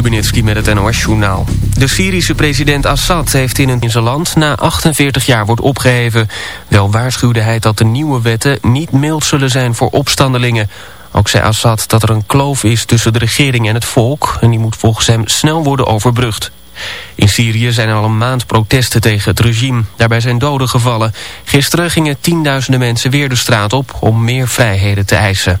Stubenitski met het NOS-journaal. De Syrische president Assad heeft in, een, in zijn land na 48 jaar wordt opgeheven. Wel waarschuwde hij dat de nieuwe wetten niet mild zullen zijn voor opstandelingen. Ook zei Assad dat er een kloof is tussen de regering en het volk... en die moet volgens hem snel worden overbrugd. In Syrië zijn al een maand protesten tegen het regime. Daarbij zijn doden gevallen. Gisteren gingen tienduizenden mensen weer de straat op om meer vrijheden te eisen.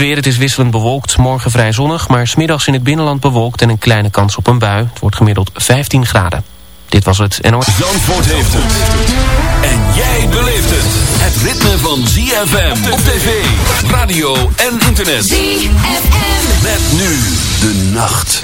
Het weer, het is wisselend bewolkt. Morgen vrij zonnig, maar smiddags in het binnenland bewolkt en een kleine kans op een bui. Het wordt gemiddeld 15 graden. Dit was het NOS. Zandvoort heeft het. En jij beleeft het. Het ritme van ZFM op tv, radio en internet. ZFM. Met nu de nacht.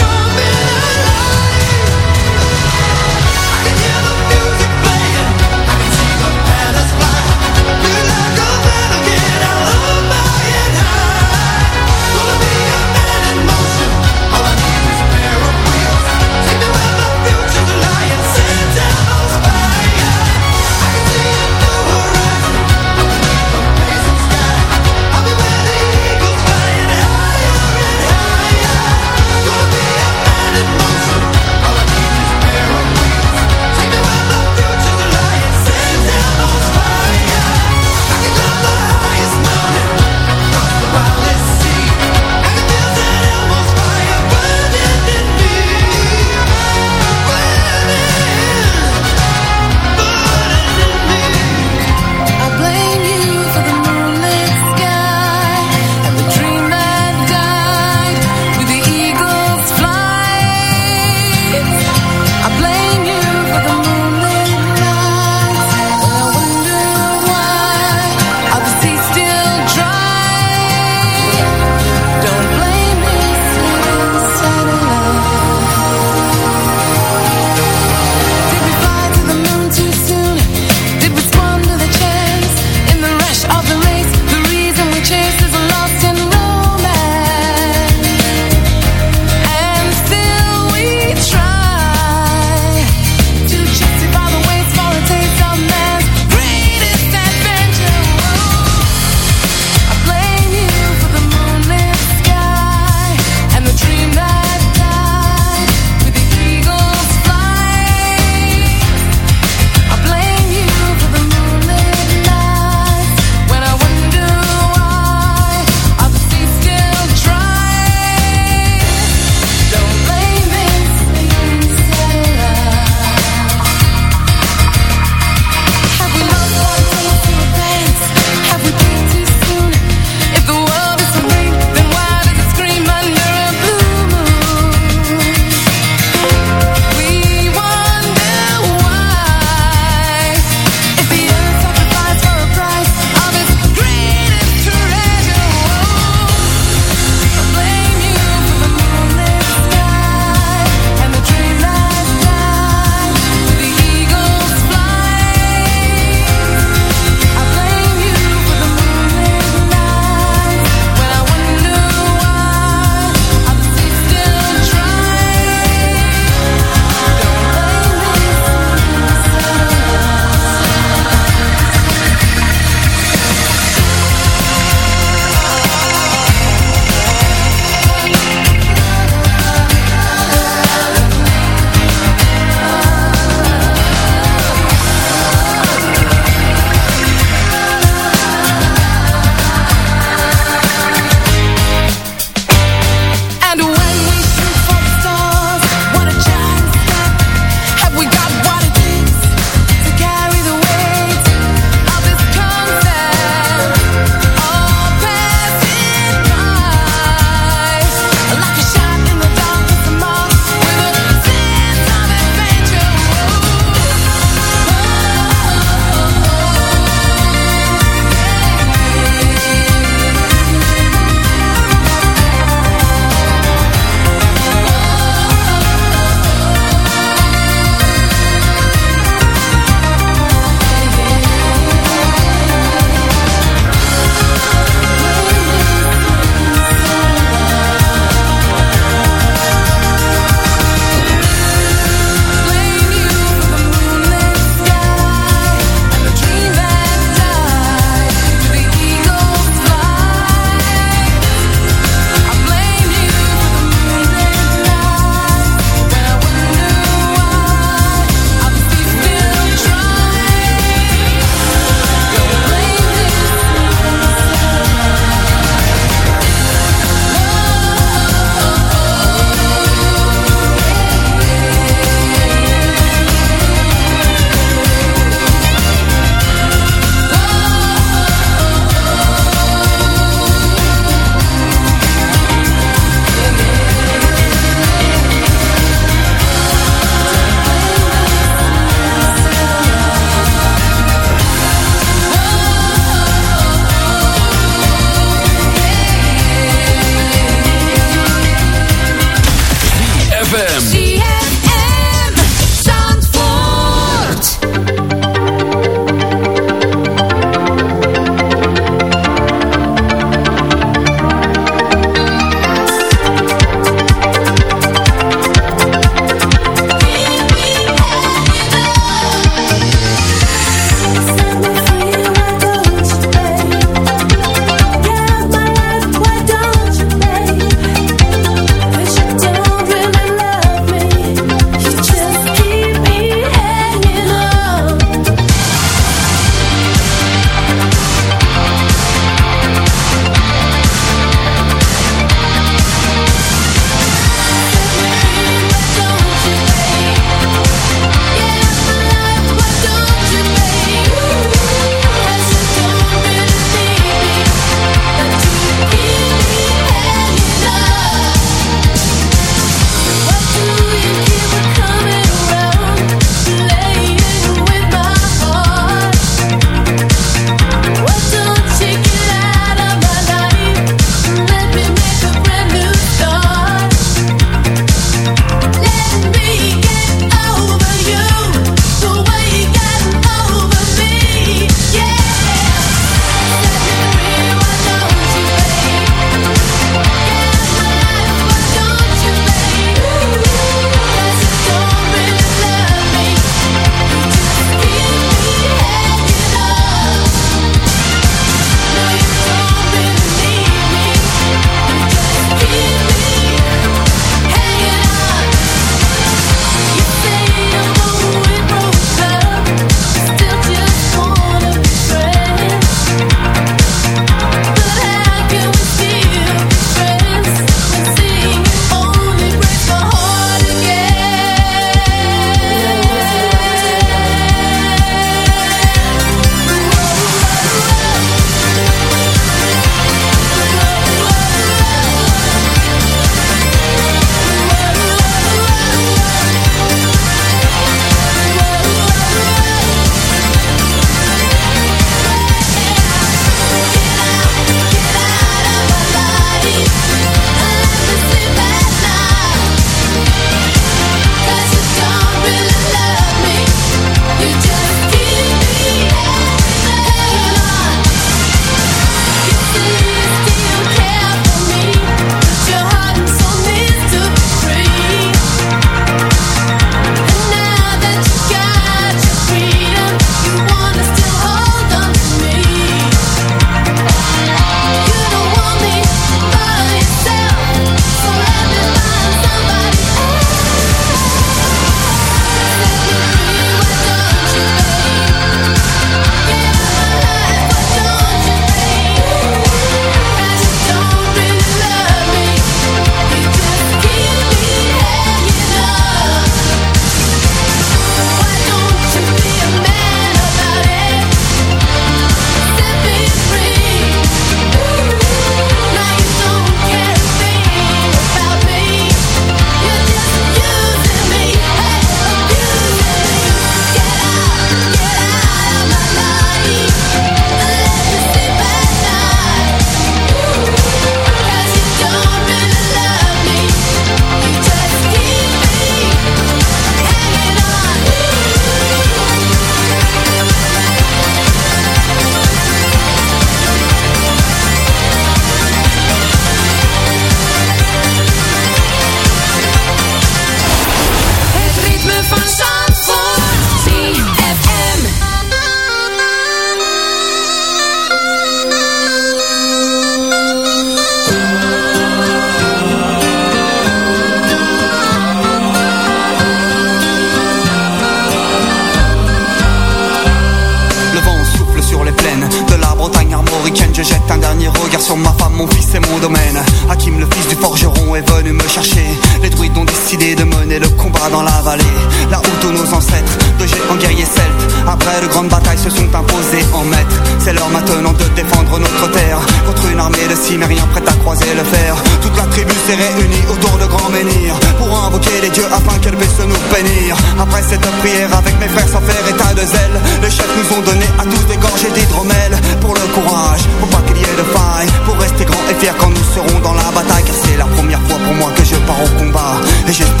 puisse nous bénir. Après cette prière avec mes frères sans faire état de zèle Les chefs nous ont donné à tous des gorgées d'hydromel Pour le courage, pour pas qu'il y ait de faille Pour rester grand et fier quand nous serons dans la bataille. Car c'est la première fois pour moi que je pars au combat. Et j'espère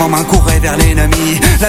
Avant main courait vers les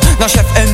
son d'une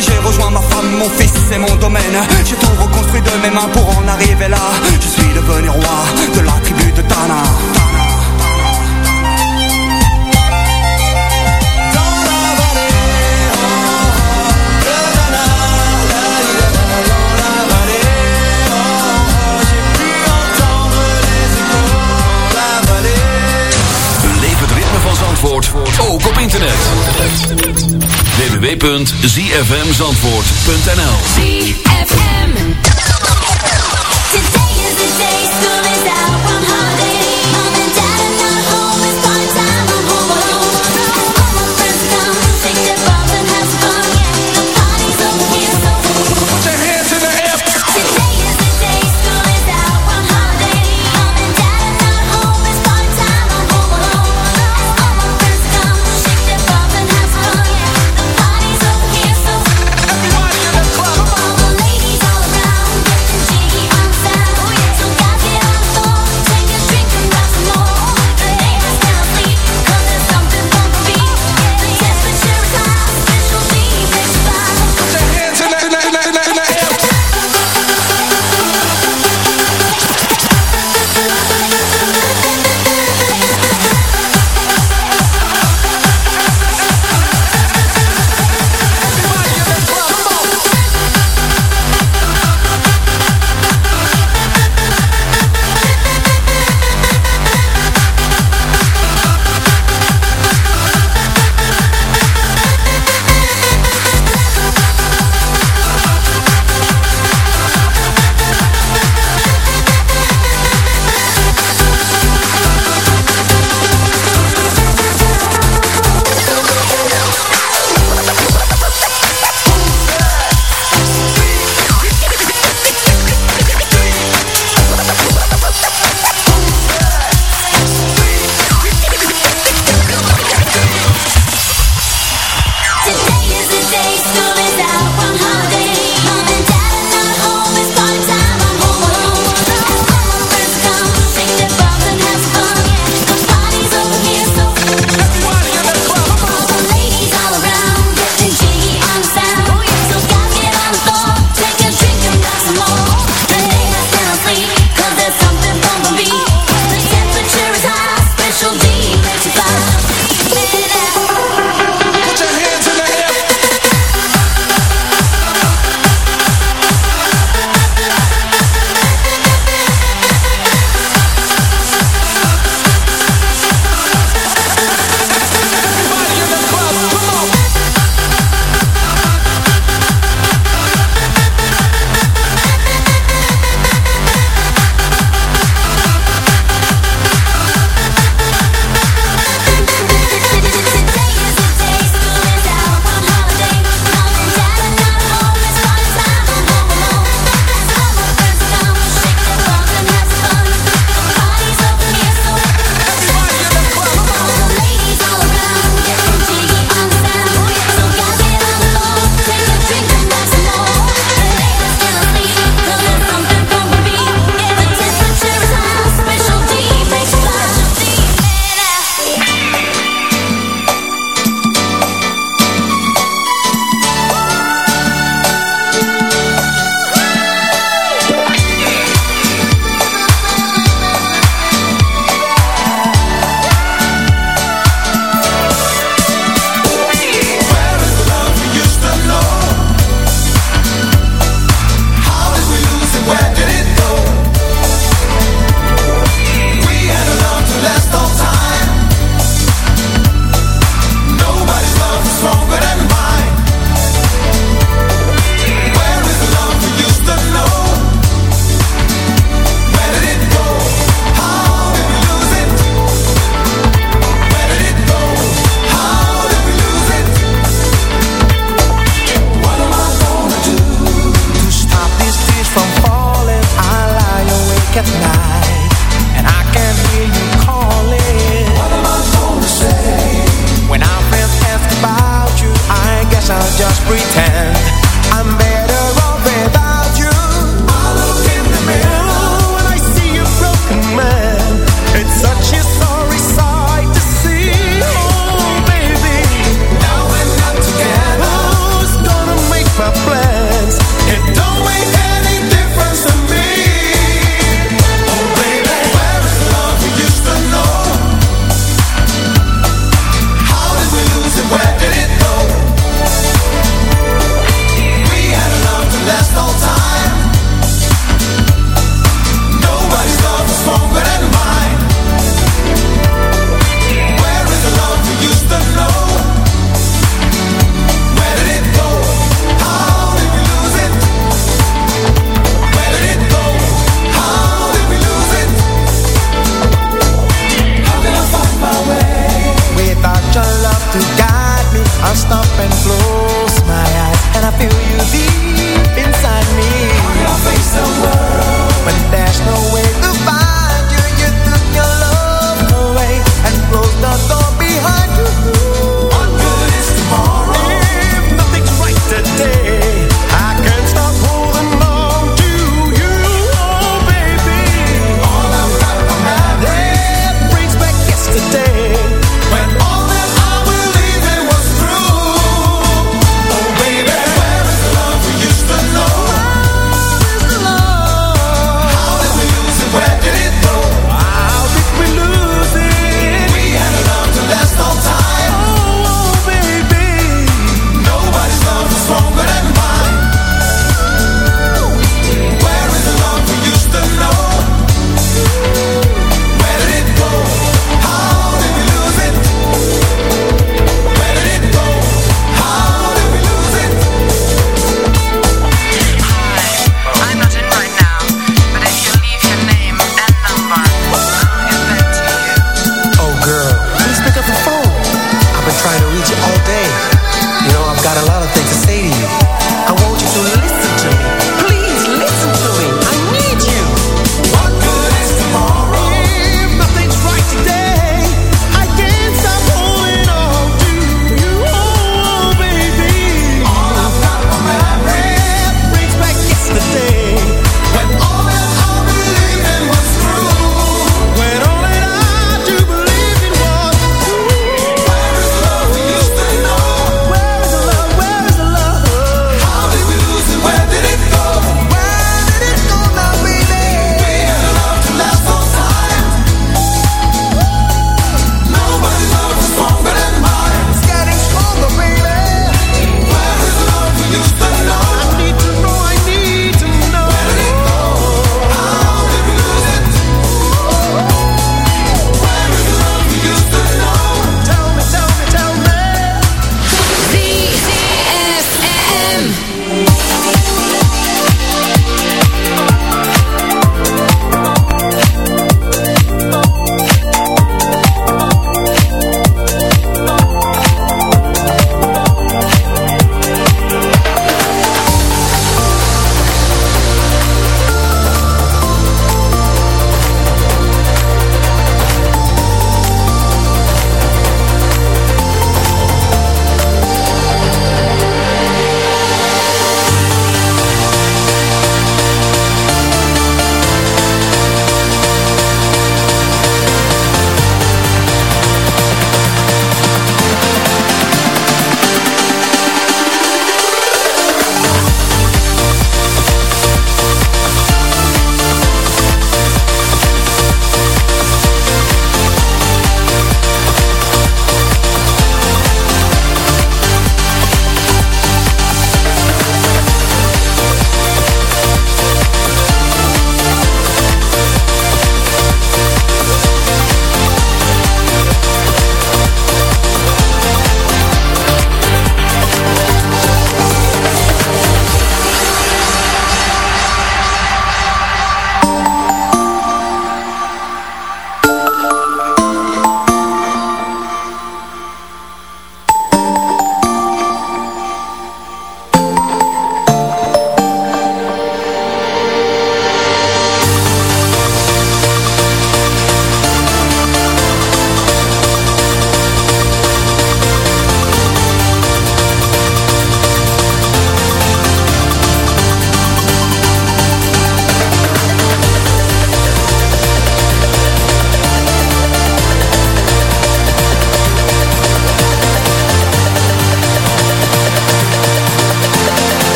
j'ai rejoint ma femme, mon fils, c'est mon domaine. J'ai tout reconstruit de mes mains pour en arriver là. Je suis devenu roi de la tribu de Tana. Ook op internet. www.zfmzandvoort.nl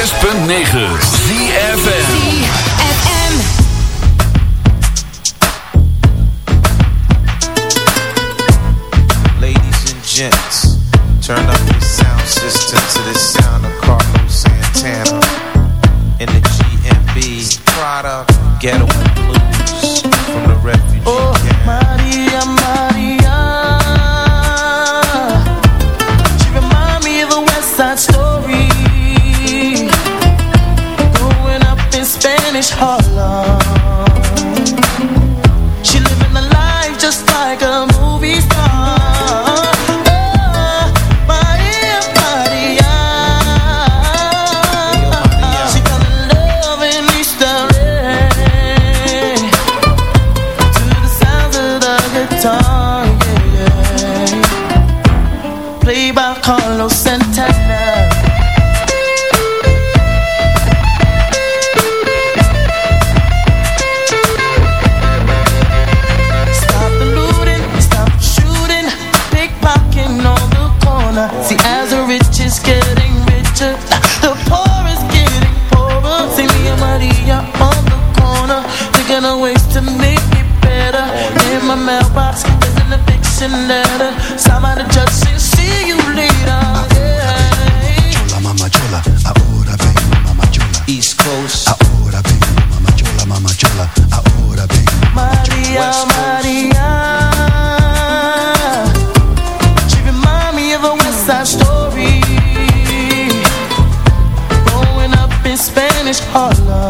106.9 Side Story. Growing up in Spanish Harlem.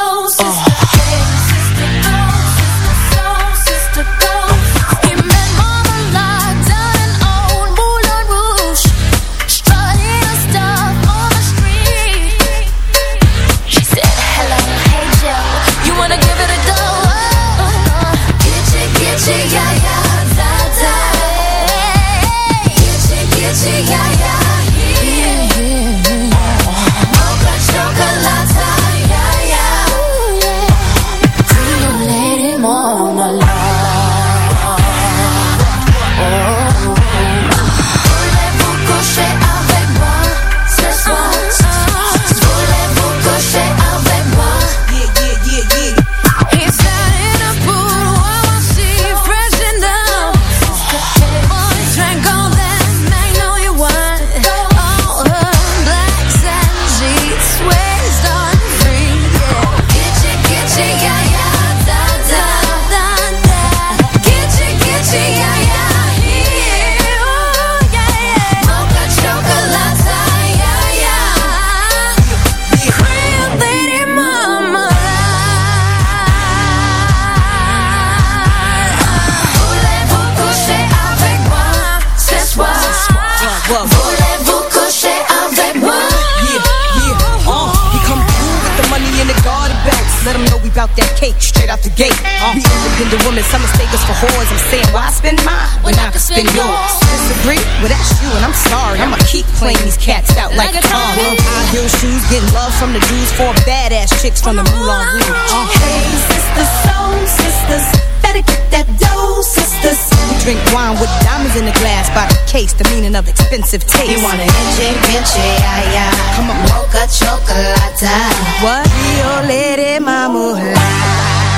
chocolata. What? Yo le de mamula.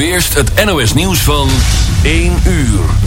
Nu eerst het NOS nieuws van 1 uur.